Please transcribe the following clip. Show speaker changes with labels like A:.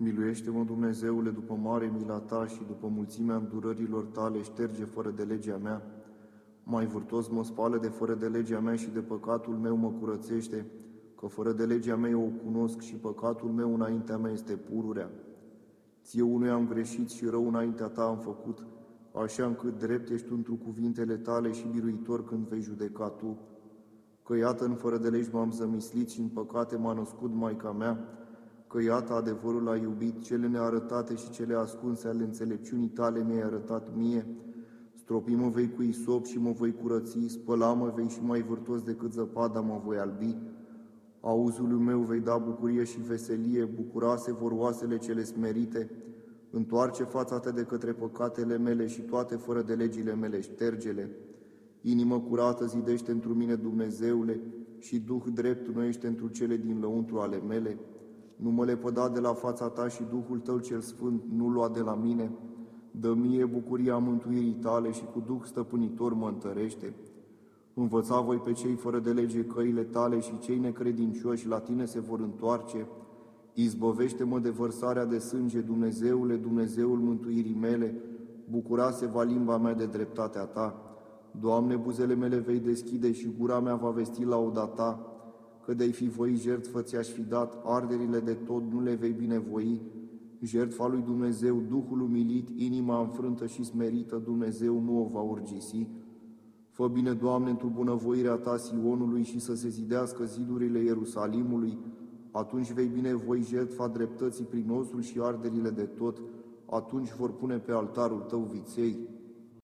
A: Miluiește-mă, Dumnezeule, după mare mila ta și după mulțimea îndurărilor tale, șterge fără de legea mea. Mai vârtos mă spală de fără de legea mea și de păcatul meu mă curățește, că fără de legea mea eu o cunosc și păcatul meu înaintea mea este pururea. Ție unui am greșit și rău înaintea ta am făcut, așa încât drept ești întru cuvintele tale și biruitor când vei judeca tu. Că iată în fără de legi m-am zămislit și în păcate m-a născut Maica mea, că iată adevărul a iubit, cele nearătate și cele ascunse ale înțelepciunii tale mi-ai arătat mie, stropi mă vei cu isop și mă voi curăți, spăla mă vei și mai vârtos decât zăpada mă voi albi, auzului meu vei da bucurie și veselie, bucurase vor oasele cele smerite, întoarce fața ta de către păcatele mele și toate fără de legile mele ștergele. Inimă curată zidește întru mine, Dumnezeule, și Duh drept noiește întru cele din lăuntru ale mele. Nu mă lepăda de la fața ta și Duhul tău cel sfânt nu lua de la mine. Dă mie bucuria mântuirii tale și cu Duh stăpânitor mă întărește. Învăța voi pe cei fără de lege căile tale și cei necredincioși la tine se vor întoarce. Izbăvește-mă de vărsarea de sânge, Dumnezeule, Dumnezeul mântuirii mele, bucura-se va limba mea de dreptatea ta. Doamne, buzele mele vei deschide și gura mea va vesti lauda ta, că de-ai fi voi jertfă ți-aș fi dat, arderile de tot nu le vei binevoi, jertfa lui Dumnezeu, Duhul umilit, inima înfrântă și smerită, Dumnezeu nu o va urgisi. Fă bine, Doamne, într-o bunăvoirea Ta Sionului și să se zidească zidurile Ierusalimului, atunci vei binevoi jertfa dreptății prin osul și arderile de tot, atunci vor pune pe altarul Tău viței.